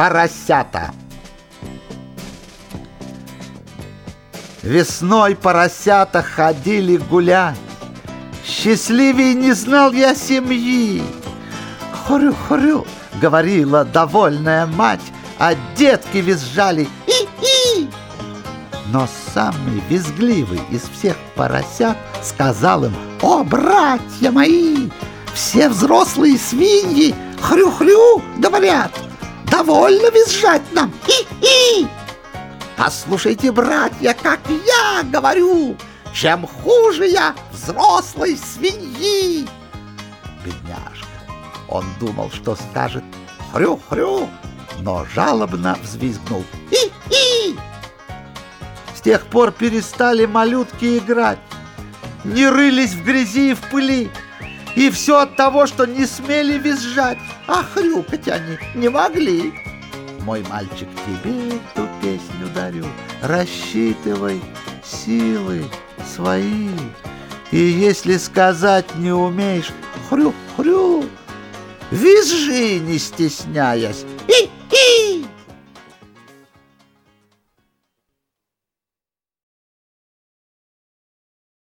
поросята. Весной поросята ходили гулять. Счастливей не знал я семьи. Хрю-хрю, говорила довольная мать, а детки визжали и-и. Но самый визгливый из всех поросят сказал им, «О, братья мои, все взрослые свиньи хрю-хрю говорят, довольно визжать нам, и-и!» Послушайте, братья, как я говорю, чем хуже я взрослой свиньи. Бедняжка, он думал, что скажет хрю-хрю, но жалобно взвизгнул и-и. С тех пор перестали малютки играть, не рылись в грязи и в пыли, и все от того, что не смели визжать, а хрюкать они не могли. Мой мальчик, тебе эту песню дарю, рассчитывай силы свои. И если сказать не умеешь, хрю-хрю, визжи, не стесняясь, и